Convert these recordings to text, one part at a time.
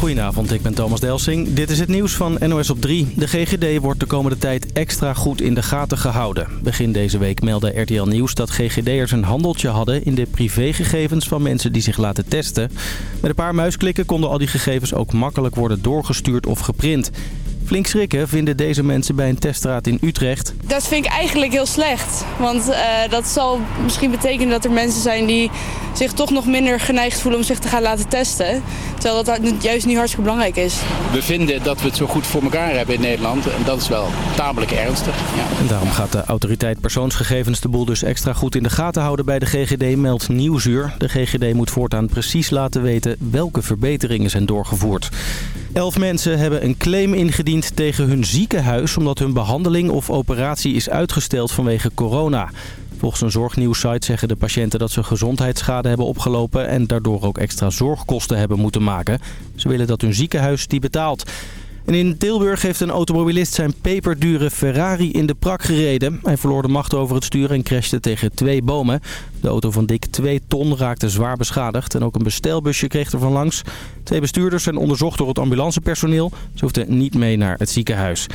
Goedenavond, ik ben Thomas Delsing. Dit is het nieuws van NOS op 3. De GGD wordt de komende tijd extra goed in de gaten gehouden. Begin deze week meldde RTL Nieuws dat GGD'ers een handeltje hadden... in de privégegevens van mensen die zich laten testen. Met een paar muisklikken konden al die gegevens ook makkelijk worden doorgestuurd of geprint. Flink schrikken vinden deze mensen bij een teststraat in Utrecht. Dat vind ik eigenlijk heel slecht. Want uh, dat zal misschien betekenen dat er mensen zijn die zich toch nog minder geneigd voelen om zich te gaan laten testen. Terwijl dat juist niet hartstikke belangrijk is. We vinden dat we het zo goed voor elkaar hebben in Nederland. En dat is wel tamelijk ernstig. Ja. En daarom gaat de autoriteit persoonsgegevens de boel dus extra goed in de gaten houden bij de GGD, meldt Nieuwsuur. De GGD moet voortaan precies laten weten welke verbeteringen zijn doorgevoerd. Elf mensen hebben een claim ingediend tegen hun ziekenhuis... omdat hun behandeling of operatie is uitgesteld vanwege corona. Volgens een zorgnieuwssite zeggen de patiënten dat ze gezondheidsschade hebben opgelopen... en daardoor ook extra zorgkosten hebben moeten maken. Ze willen dat hun ziekenhuis die betaalt. In Tilburg heeft een automobilist zijn peperdure Ferrari in de prak gereden. Hij verloor de macht over het stuur en crashte tegen twee bomen. De auto van dik 2 ton raakte zwaar beschadigd en ook een bestelbusje kreeg er van langs. Twee bestuurders zijn onderzocht door het ambulancepersoneel. Ze hoefden niet mee naar het ziekenhuis.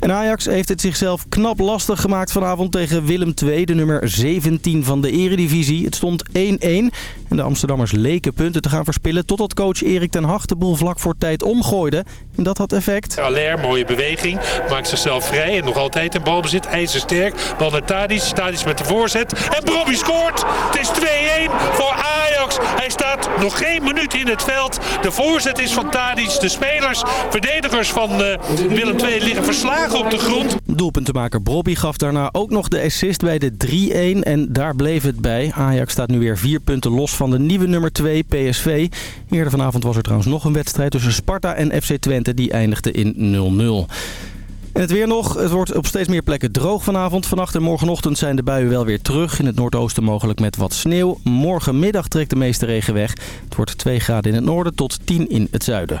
En Ajax heeft het zichzelf knap lastig gemaakt vanavond tegen Willem II, de nummer 17 van de eredivisie. Het stond 1-1 en de Amsterdammers leken punten te gaan verspillen totdat coach Erik ten Hag de boel vlak voor tijd omgooide. En dat had effect. Aller, mooie beweging, maakt zichzelf vrij en nog altijd in balbezit, ijzersterk. Bal naar Tadic, Tadic met de voorzet en Brobby scoort. Het is 2-1 voor Ajax. Hij staat nog geen minuut in het veld. De voorzet is van Tadic. De spelers, verdedigers van uh, Willem II liggen verslagen op de grond. Doelpuntenmaker Brobby gaf daarna ook nog de assist bij de 3-1 en daar bleef het bij. Ajax staat nu weer vier punten los van de nieuwe nummer 2, PSV. Eerder vanavond was er trouwens nog een wedstrijd tussen Sparta en FC Twente. Die eindigde in 0-0. En het weer nog. Het wordt op steeds meer plekken droog vanavond. Vannacht en morgenochtend zijn de buien wel weer terug. In het noordoosten mogelijk met wat sneeuw. Morgenmiddag trekt de meeste regen weg. Het wordt 2 graden in het noorden tot 10 in het zuiden.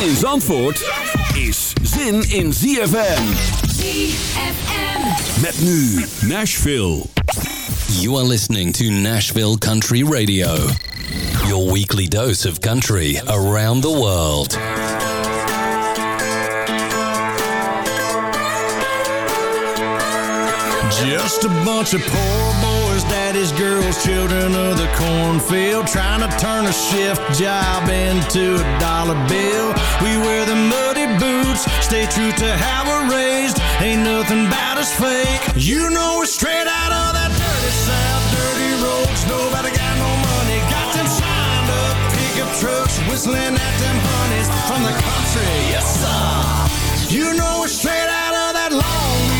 Zin in Zandvoort is zin in ZFM. ZFM. Met nu Nashville. You are listening to Nashville Country Radio. Your weekly dose of country around the world. Just a bunch of poor boys, daddy's girls, children of the cornfield, trying to turn a shift job into a dollar bill. We wear the muddy boots, stay true to how we're raised. Ain't nothing about us fake. You know we're straight out of that dirty south, dirty roads. Nobody got no money, got them signed up pickup trucks, whistling at them honeys from the country. Yes sir. You know we're straight out of that long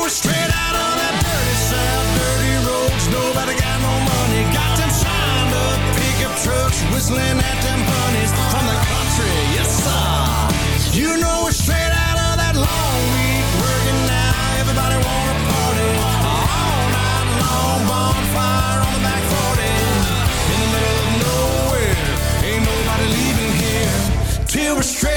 whistling at them honeys from the country. Yes sir. You know we're straight out of that long week working now. Everybody wanna party all night long. Bonfire on the back 40 in the middle of nowhere. Ain't nobody leaving here till we're straight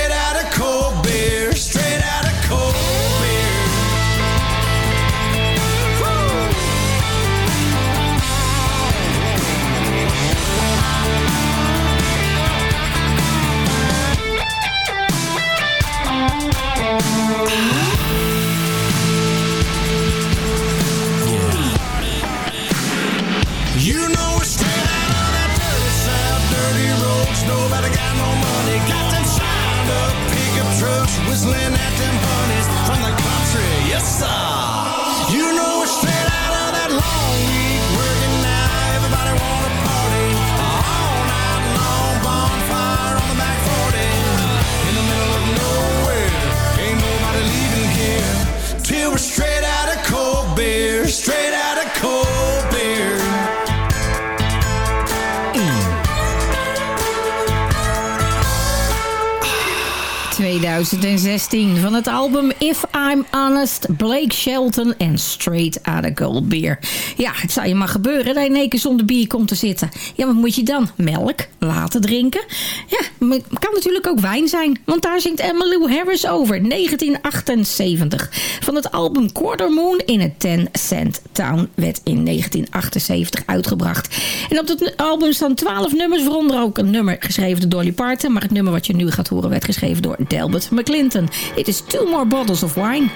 2016 van het album If I'm Honest, Blake Shelton en Straight Outta Gold Beer. Ja, het zou je maar gebeuren dat je in één keer zonder bier komt te zitten. Ja, wat moet je dan? Melk? Laten drinken? Ja, het kan natuurlijk ook wijn zijn, want daar zingt Emmylou Harris over, 1978. Van het album Quarter Moon in a 10 Cent Town werd in 1978 uitgebracht. En op het album staan 12 nummers, waaronder ook een nummer geschreven door Dolly Parton. Maar het nummer wat je nu gaat horen werd geschreven door Delbert McClinton. It is Two More Bottles of Wine.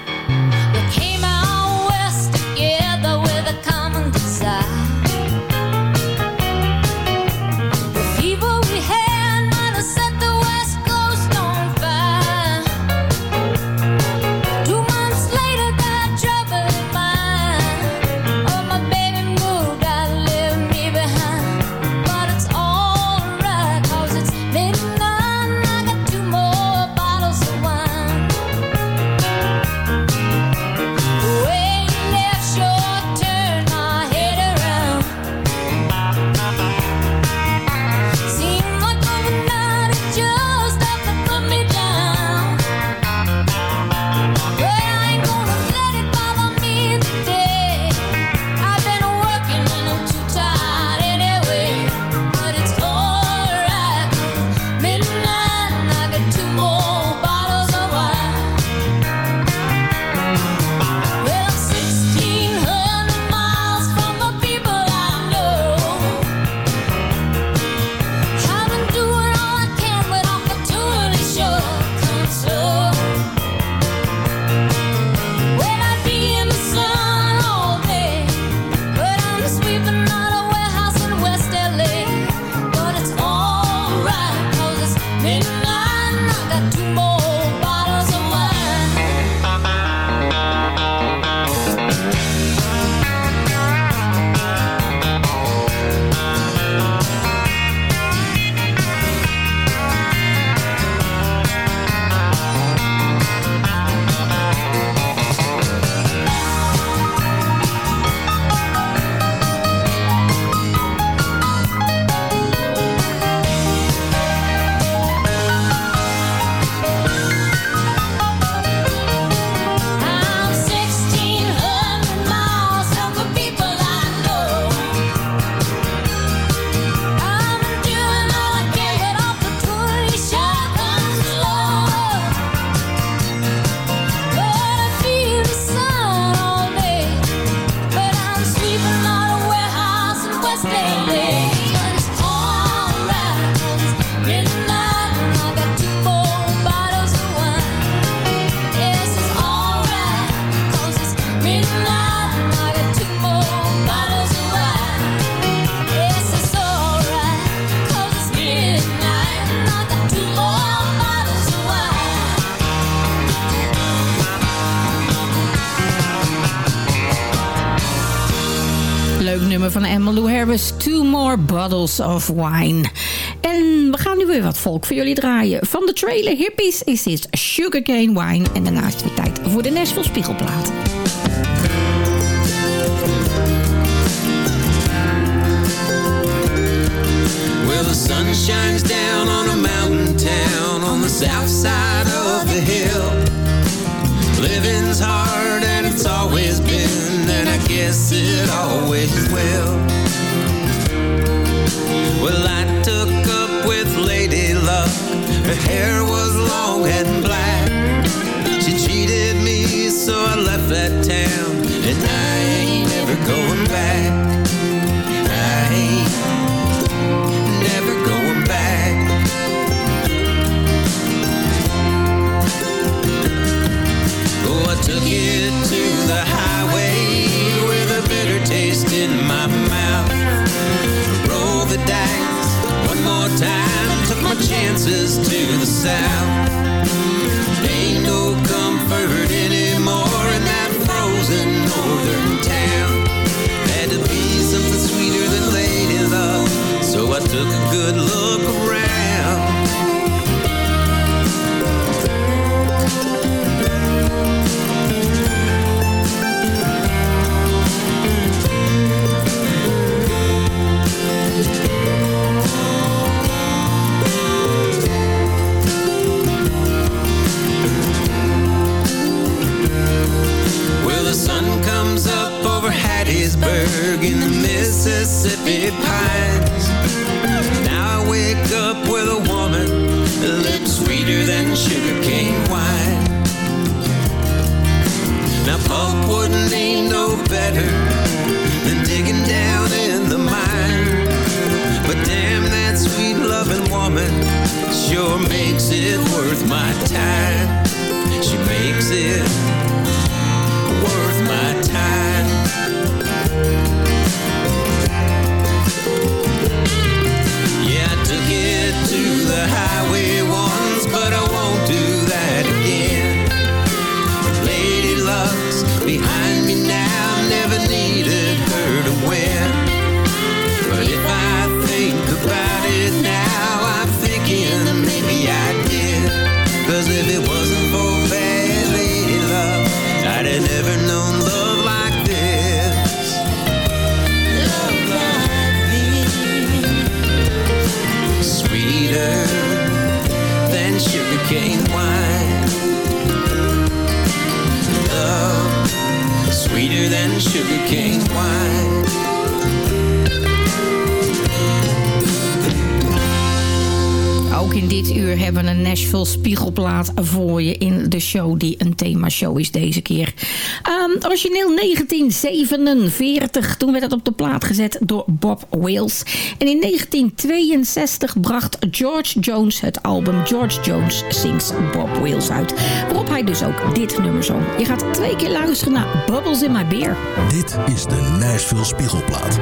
Two more bottles of wine. En we gaan nu weer wat volk voor jullie draaien. Van de trailer Hippies is dit Sugarcane Wine. En daarnaast weer tijd voor de Nashville Spiegelplaat. Well, the sun shines down on a mountain town on the south side of the hill. Living's hard and it's always been, guess it always will. Well, I took up with Lady Luck. Her hair was long and black. She cheated me, so I left that town, and I ain't never going back. dances to the sound. Ain't no comfort anymore in that frozen northern town. Had to be something sweeter than lady love, so I took a good look around. Gettysburg in the Mississippi pines. Now I wake up with a woman looks sweeter than sugarcane wine. Now Pulp wouldn't ain't no better than digging down in the mine. But damn that sweet loving woman sure makes it worth my time. She makes it themashow is deze keer. Ehm, origineel 1947, toen werd het op de plaat gezet door Bob Wales. En in 1962 bracht George Jones het album George Jones Sings Bob Wales uit. Waarop hij dus ook dit nummer zong. Je gaat twee keer luisteren naar Bubbles in My Beer. Dit is de Nashville Spiegelplaat.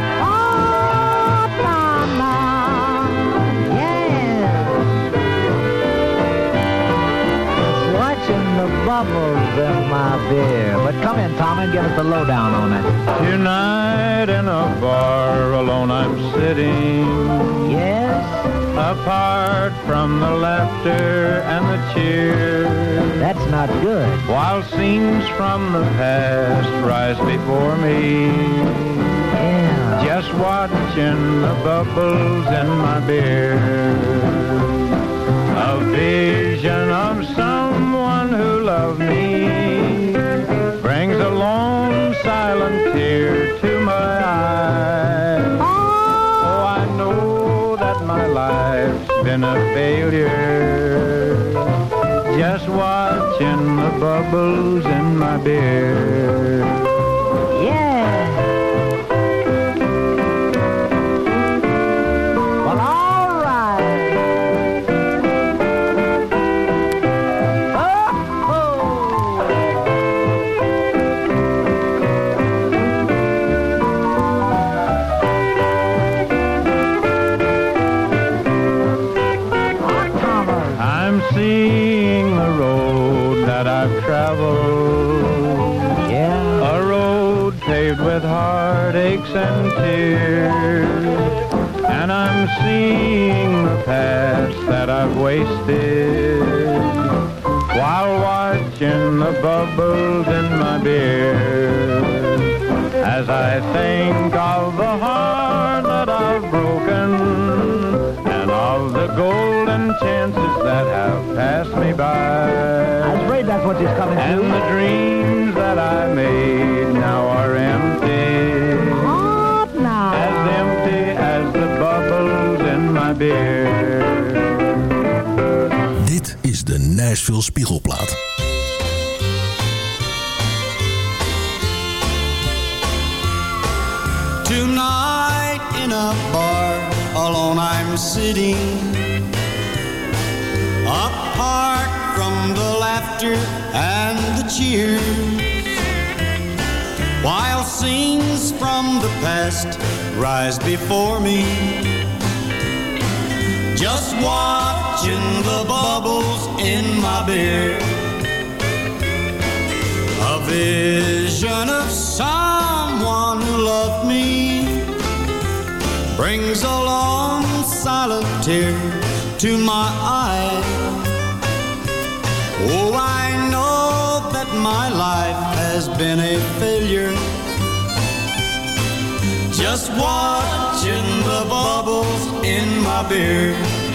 Bubbles in my beer. But come in, Tom, and give us the lowdown on it. Tonight in a bar alone I'm sitting. Yes? Apart from the laughter and the cheers. That's not good. While scenes from the past rise before me. Yeah. Just watching the bubbles in my beer. A vision been a failure. Just watching the bubbles in my beer. Past that I've wasted. While watching the bubbles in my beer. As I think of the heart that I've broken. And of the golden chances that have passed me by. I was afraid that's what she's coming And to. the dreams that I made now are empty. Beer. Dit is de Nashville Spiegelplaat. Tonight in a bar, alone I'm sitting. Apart from the laughter and the cheers. While scenes from the past rise before me. Just watching the bubbles in my beer. A vision of someone who loved me brings a long silent tear to my eye. Oh, I know that my life has been a failure. Just watching the bubbles in my beer.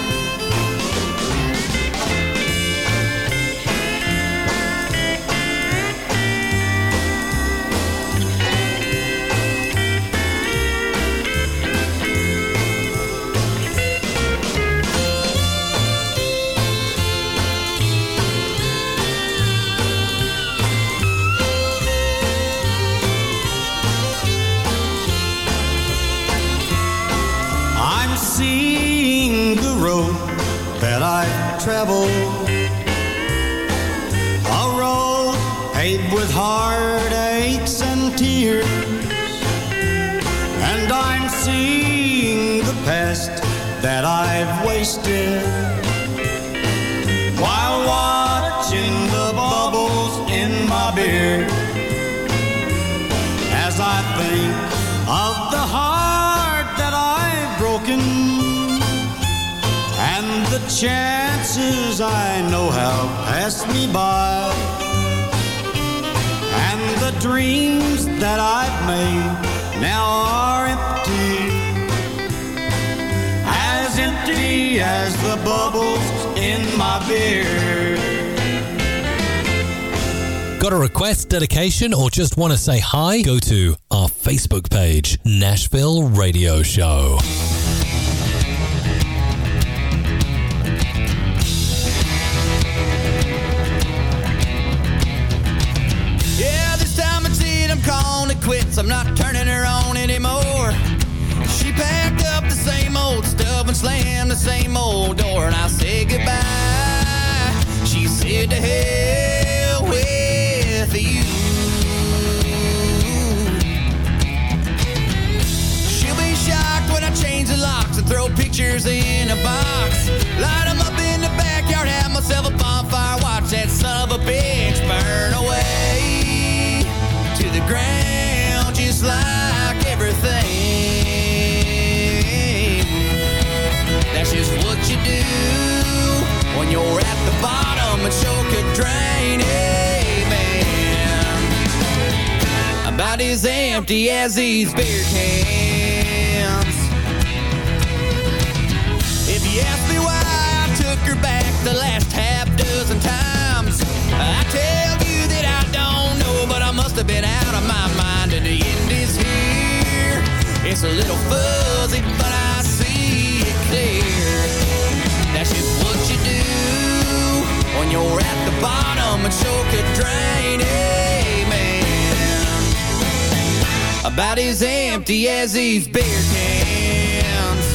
Travel. A road paved with heartaches and tears. And I'm seeing the past that I've wasted. While watching the bubbles in my beer. As I think of the heart that I've broken. And the chances I know have passed me by. And the dreams that I've made now are empty. As empty as the bubbles in my beer. Got a request, dedication, or just want to say hi? Go to our Facebook page, Nashville Radio Show. Same old door, and I said goodbye. She said to hell with you. She'll be shocked when I change the locks and throw pictures in a box. Light 'em up in the backyard, have myself a bonfire, watch that son of a bitch burn away to the ground just like you're at the bottom and sure could drain. Amen. About as empty as these beer cans. If you ask me why I took her back the last half dozen times, I tell you that I don't know, but I must have been out of my mind and the end is here. It's a little fuzzy, but I see it clear. That's just what you do when you're at the bottom and sure could drain. Amen. About as empty as these beer cans.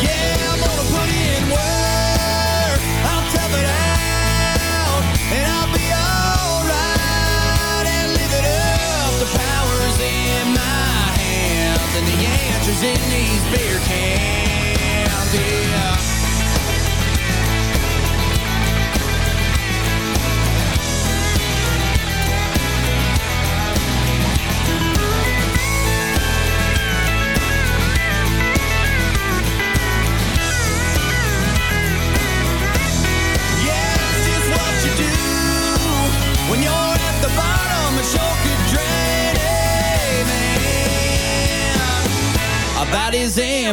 Yeah, I'm gonna put in work. I'll tough it out, and I'll be alright and live it up. The power's in my hands, and the answer's in these beer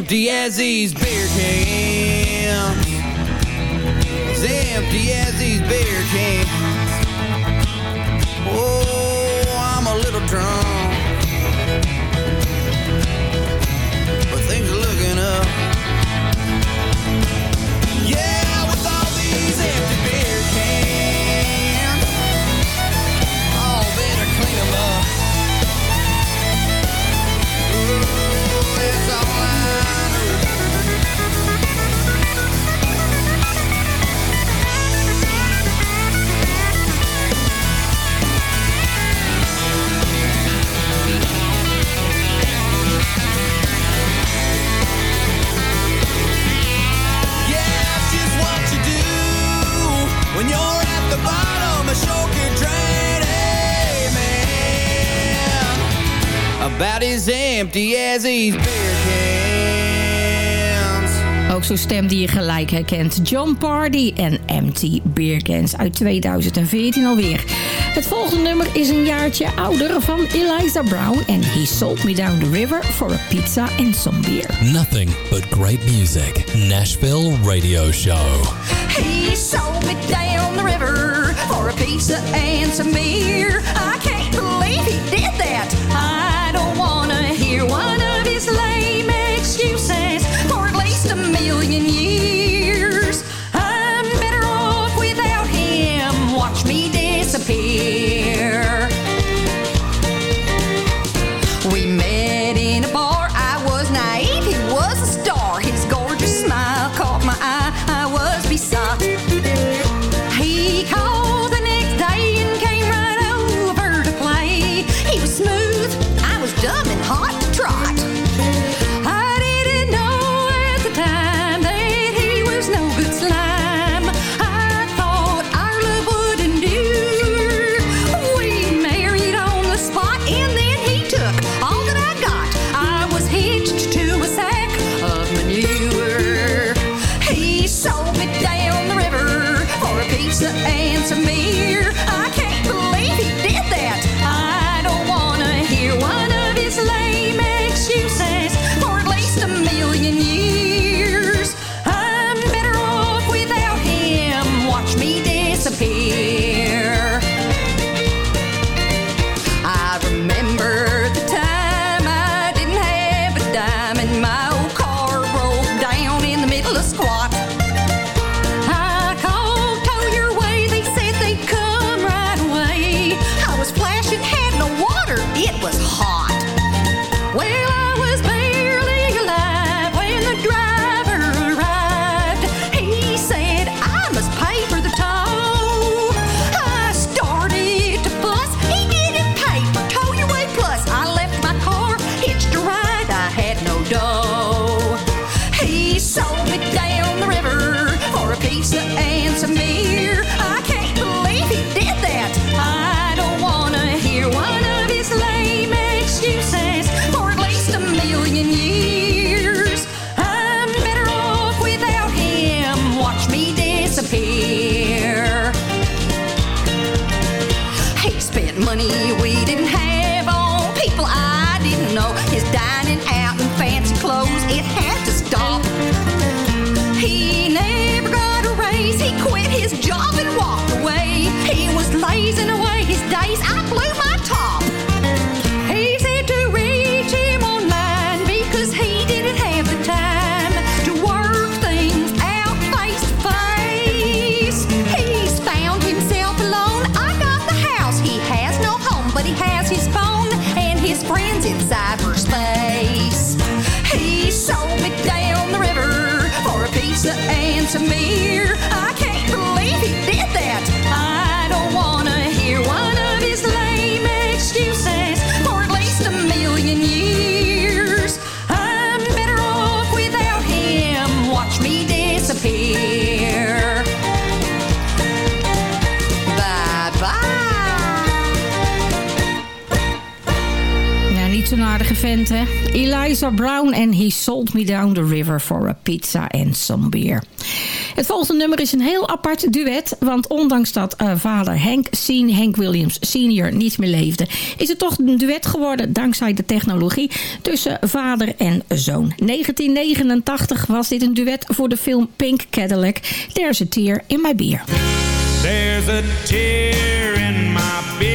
empty as these beer cans. As empty as these beer cans. About as empty as these beer cans. Ook zo'n stem die je gelijk herkent. John Party en Empty Beer Cans uit 2014 alweer. Het volgende nummer is een jaartje ouder van Eliza Brown. En He Sold Me Down the River for a Pizza and Some Beer. Nothing but great music. Nashville Radio Show. He sold me down the river for a pizza and some beer. I can't believe he did that. I hear one Eliza Brown en He Sold Me Down the River for a Pizza and Some Beer. Het volgende nummer is een heel apart duet. Want ondanks dat eh, vader Henk, Sien, Henk Williams senior niet meer leefde... is het toch een duet geworden dankzij de technologie tussen vader en zoon. 1989 was dit een duet voor de film Pink Cadillac. There's a tear in my beer. There's a tear in my beer.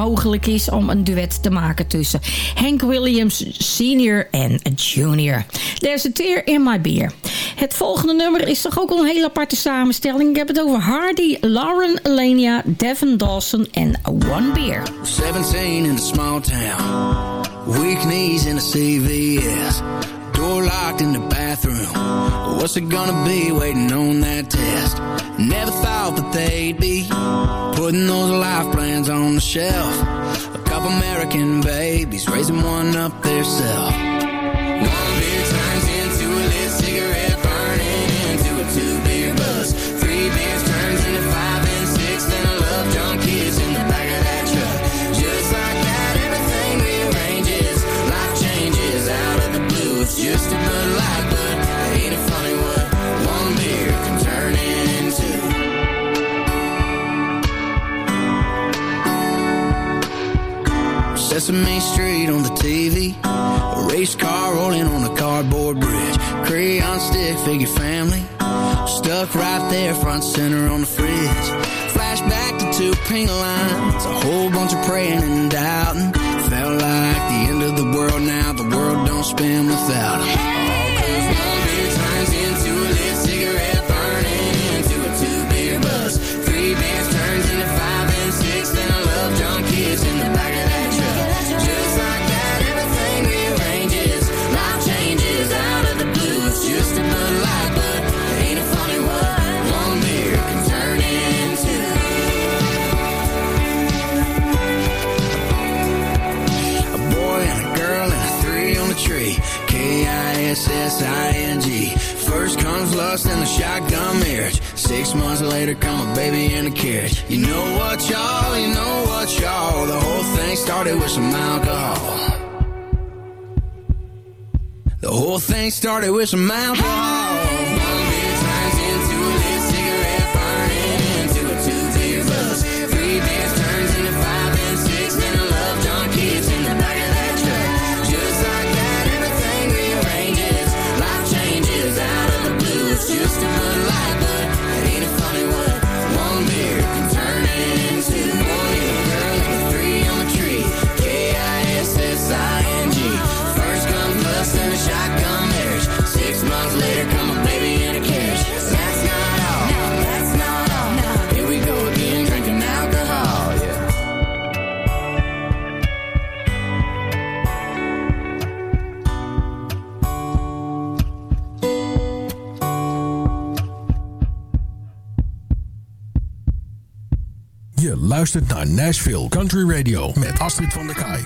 mogelijk is om een duet te maken tussen Hank Williams senior en junior. There's a tear in my beer. Het volgende nummer is toch ook een hele aparte samenstelling. Ik heb het over Hardy, Lauren, Lenia, Devin Dawson en One Beer. 17 in a small town. Weak knees in a CVS. Door locked in the bathroom. What's it gonna be waiting on that test? Never they'd be Putting those life plans on the shelf. A couple American babies Raising one up theirself Main Street on the TV. A race car rolling on a cardboard bridge. Crayon stick figure family. Stuck right there front center on the fridge. Flashback to two pink lines. A whole bunch of praying and doubting. Felt like the end of the world now. The world don't spin without 'em. K-I-S-S-I-N-G. First comes lust and the shotgun marriage. Six months later, come a baby in a carriage. You know what, y'all? You know what, y'all? The whole thing started with some alcohol. The whole thing started with some alcohol. Je luistert naar Nashville Country Radio met Astrid van der Kaai.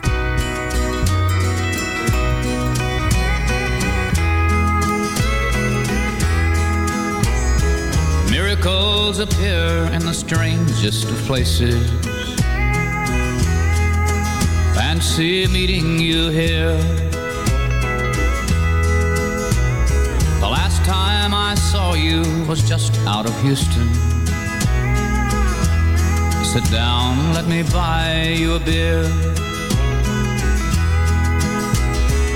Miracles appear in the strangest of places. Fancy meeting you here. The last time I saw you was just out of Houston. Sit down, let me buy you a beer.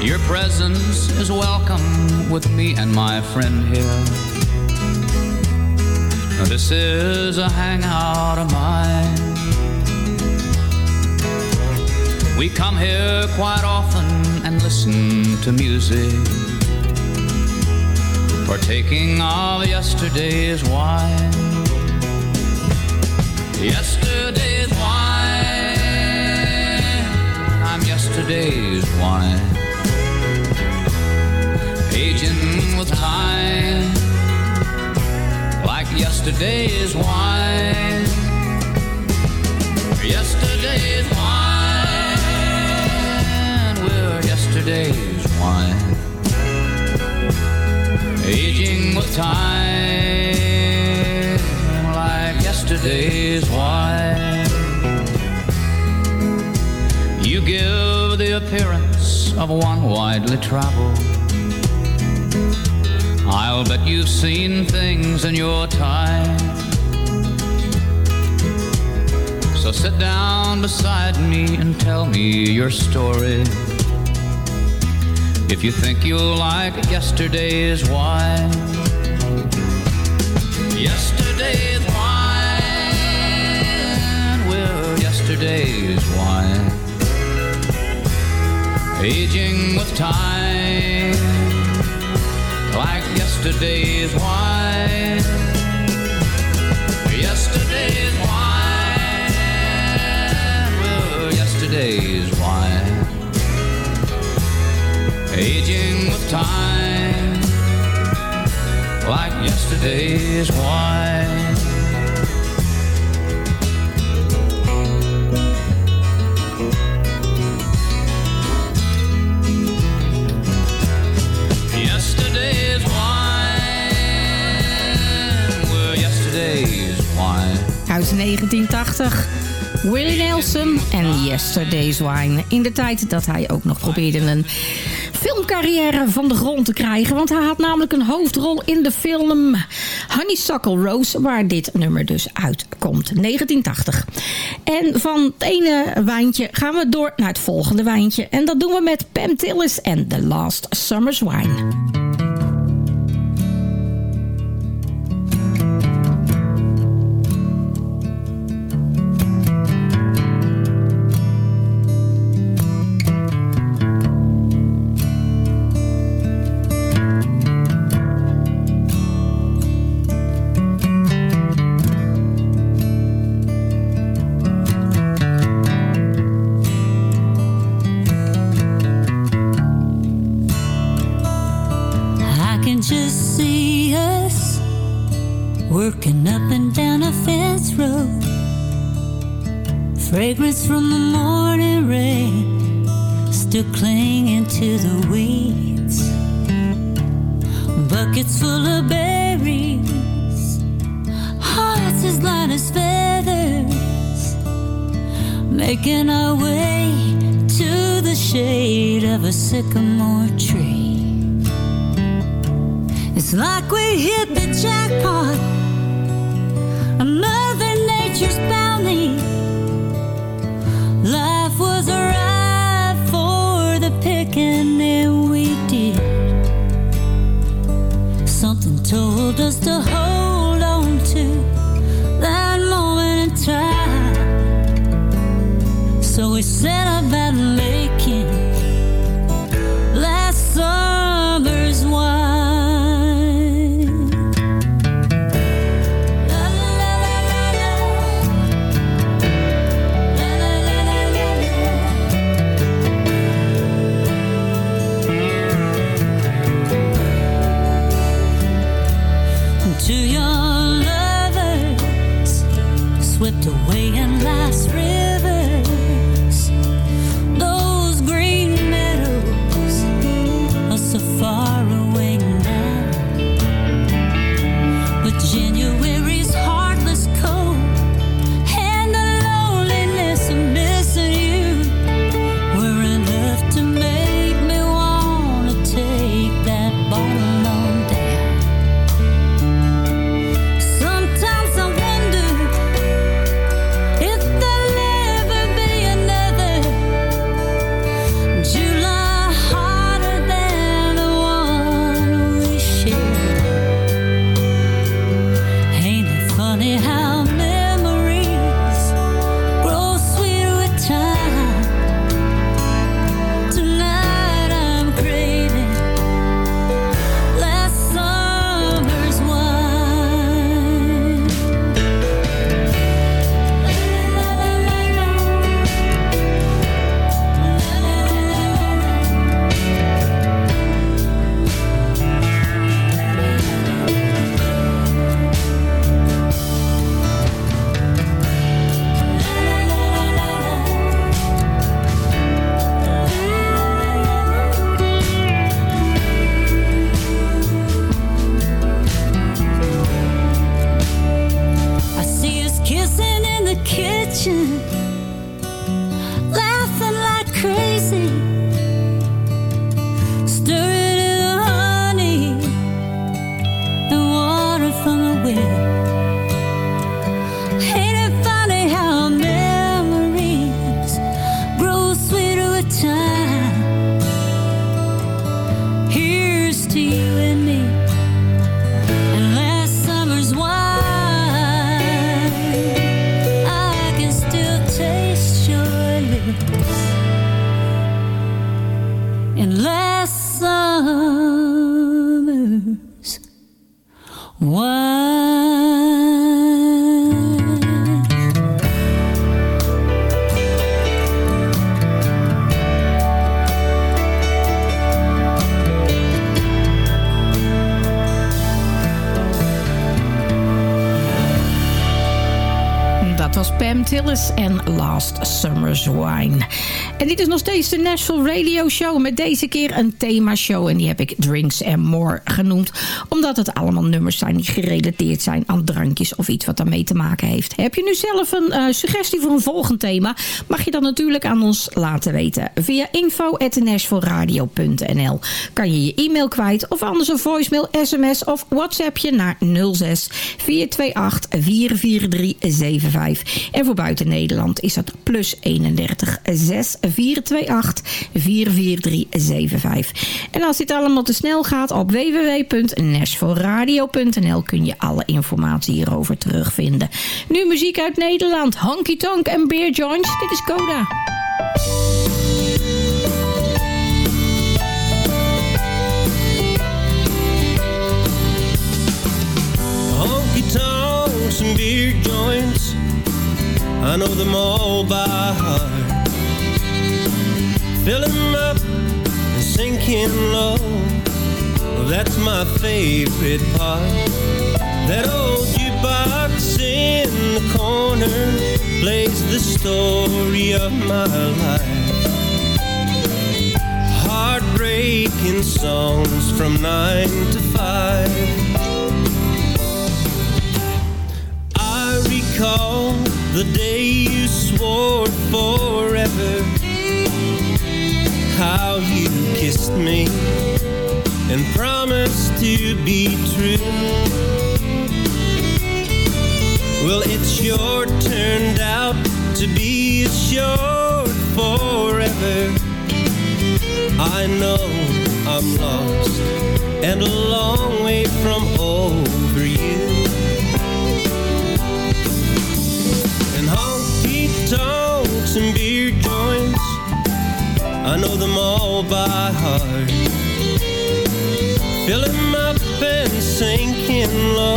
Your presence is welcome with me and my friend here. Now, This is a hangout of mine. We come here quite often and listen to music, partaking of yesterday's wine. Yesterday's wine, I'm yesterday's wine, aging with time. Like yesterday's wine. Yesterday's wine, we're yesterday's wine. Aging with time yesterday's wine. You give the appearance of one widely traveled. I'll bet you've seen things in your time. So sit down beside me and tell me your story. If you think you'll like yesterday's wine. Yesterday's Oh, yesterday's wine. Aging with time like yesterday's wine. Yesterday's wine, well, yesterday's wine. Aging with time, like yesterday's wine. Uit 1980. Willie Nelson en Yesterday's Wine. In de tijd dat hij ook nog probeerde een filmcarrière van de grond te krijgen. Want hij had namelijk een hoofdrol in de film Honeysuckle Rose... waar dit nummer dus uitkomt, 1980. En van het ene wijntje gaan we door naar het volgende wijntje. En dat doen we met Pam Tillis en The Last Summer's Wine. Just see us working up and down a fence road. Fragrance from the morning rain still clinging to the weeds. Buckets full of berries, hearts as light as feathers, making our way to the shade of a sycamore tree. It's like we hit the jackpot. Mother Nature's bounty. Life was ripe for the picking, and we did. Something told us to hold on to that moment in time. So we set about Tillis en Last Summer's Wine. En dit is nog steeds de Nashville Radio Show met deze keer een themashow. En die heb ik Drinks and More genoemd. Omdat het allemaal nummers zijn die gerelateerd zijn aan drankjes of iets wat daarmee te maken heeft. Heb je nu zelf een eh, suggestie voor een volgend thema? Mag je dat natuurlijk aan ons laten weten. Via info.nashvilleradio.nl kan je je e-mail kwijt of anders een voicemail, sms of whatsappje naar 06 428 44375. En voor buiten Nederland is dat plus 31 6 428 44375. En als dit allemaal te snel gaat, op www.nashvilleradio.nl kun je alle informatie hierover terugvinden. Nu muziek uit Nederland. Honky Tonk en Beer Joints. Dit is Coda. honky tonks and beer joints. I know them all by heart. Fill 'em up and sinking low. That's my favorite part. That old jukebox in the corner plays the story of my life. Heartbreaking songs from nine to five. I recall the day you swore forever How you kissed me and promised to be true. Well, it sure turned out to be a short forever. I know I'm lost and a long way from over know them all by heart. Fill 'em up and sinking low.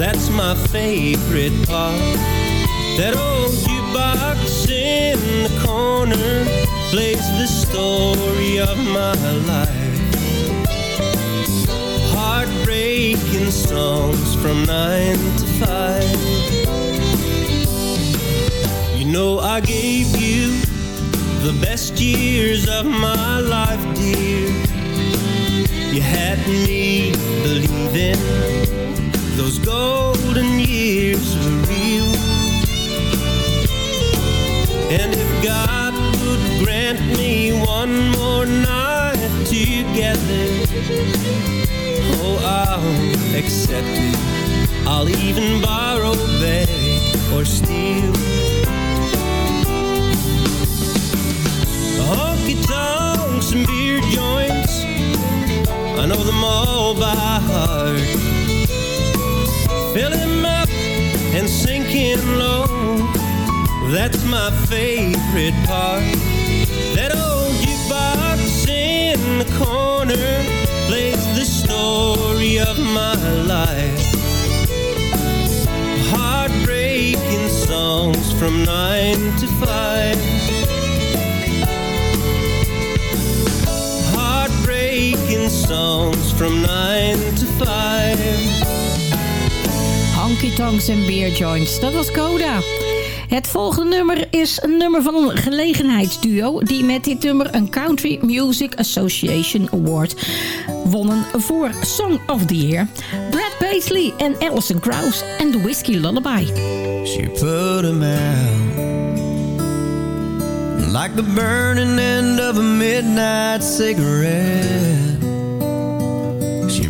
That's my favorite part. That old jukebox in the corner plays the story of my life. Heartbreaking songs from nine to five. You know I gave you the best years of my life, dear. You had me believing those golden years were real. And if God would grant me one more night together, oh, I'll accept it. I'll even borrow, beg, or steal. Tonks and beer joints. I know them all by heart. Fill 'em up and sinking low. That's my favorite part. That old jukebox in the corner plays the story of my life. Heartbreaking songs from nine to five. Songs from nine to five. Honky Tonks en Beer Joints. Dat was Coda. Het volgende nummer is een nummer van een gelegenheidsduo... die met dit nummer een Country Music Association Award wonnen voor Song of the Year. Brad Paisley en Alison Krauss en The Whiskey Lullaby. She put him out Like the burning end of a midnight cigarette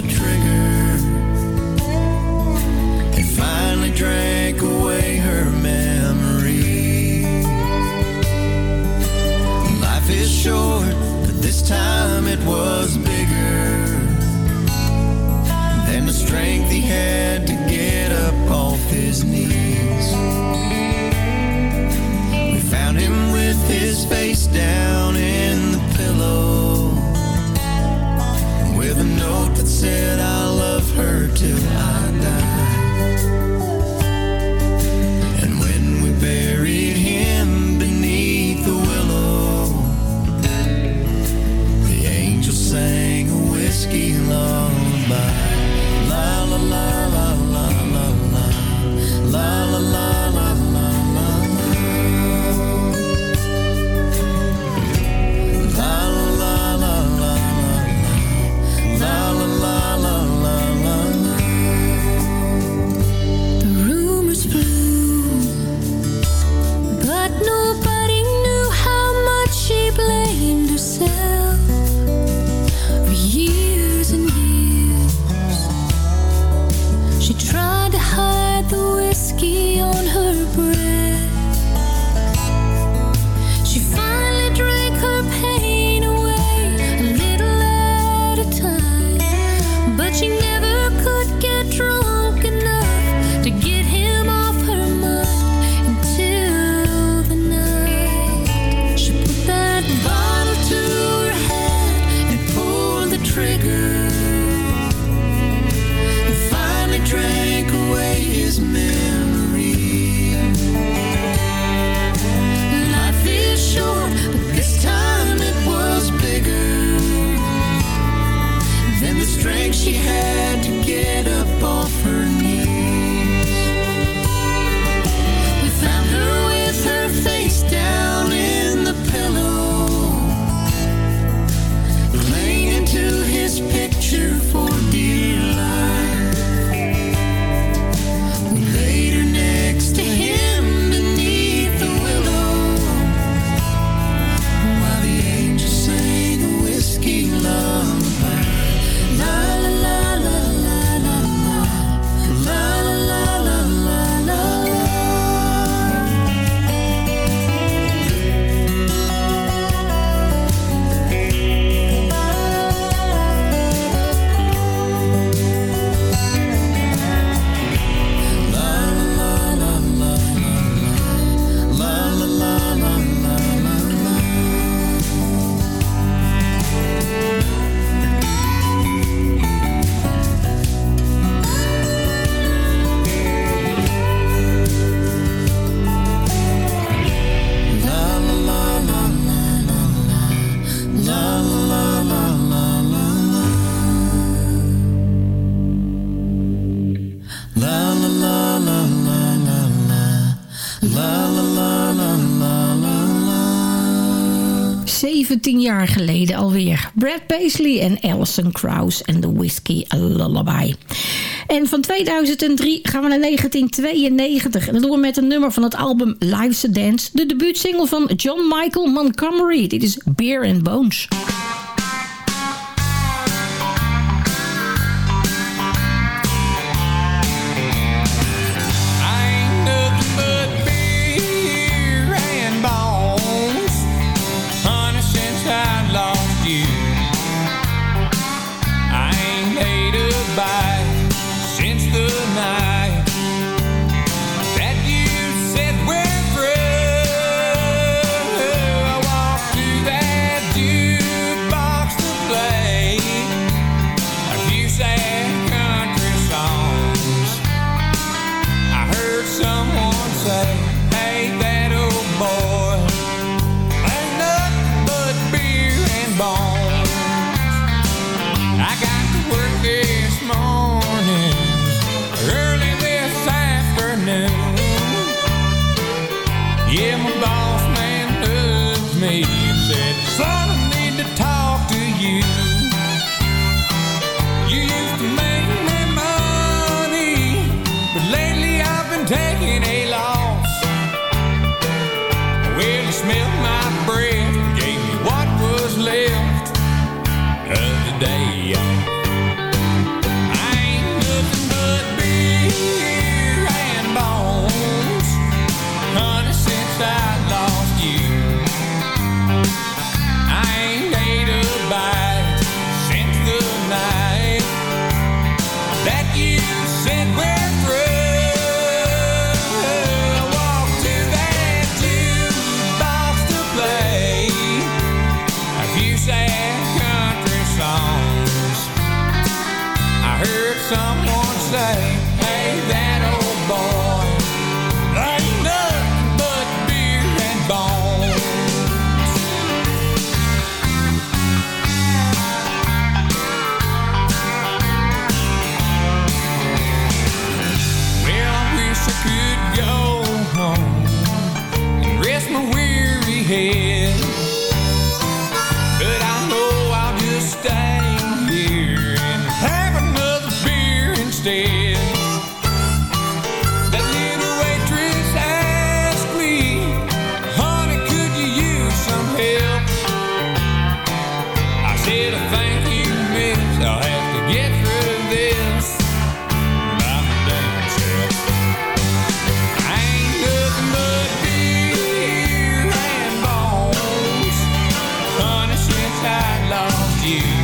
the trigger. And finally drank away her memory. Life is short, but this time it was bigger Than the strength he had to get up off his knees. We found him with his face said I love her till I 17 jaar geleden alweer. Brad Paisley en Alison Krauss en The Whiskey Lullaby. En van 2003 gaan we naar 1992. En dat doen we met een nummer van het album Life's a Dance. De debuutsingle van John Michael Montgomery. Dit is Beer and Bones. You.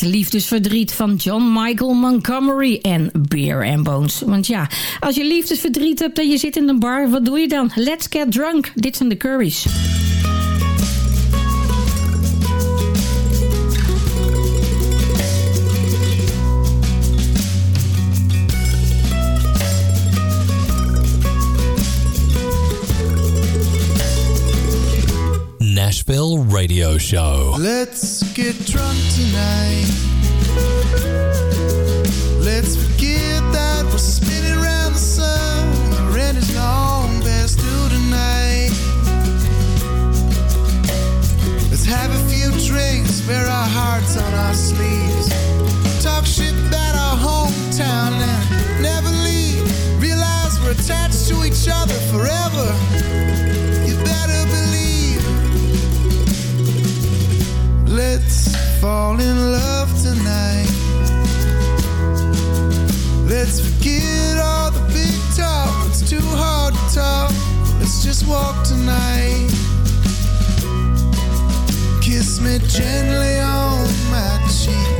Liefdesverdriet van John Michael Montgomery en Beer and Bones. Want ja, als je liefdesverdriet hebt en je zit in een bar, wat doe je dan? Let's get drunk. Dit zijn de Currys. Radio Show. Let's get drunk tonight. Let's forget that we're spinning around the sun. Rent is long past due tonight. Let's have a few drinks, wear our hearts on our sleeves. Talk shit about our hometown and never leave. Realize we're attached to each other forever. You better fall in love tonight. Let's forget all the big talk. It's too hard to talk. Let's just walk tonight. Kiss me gently on my cheek.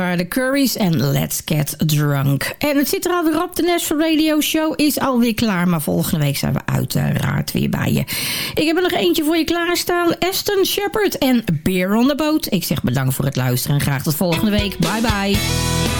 De Curries en Let's Get Drunk. En het zit er alweer op. De National Radio Show is alweer klaar. Maar volgende week zijn we uiteraard weer bij je. Ik heb er nog eentje voor je klaarstaan. Aston Shepard en Beer on the Boat. Ik zeg bedankt voor het luisteren en graag tot volgende week. Bye bye.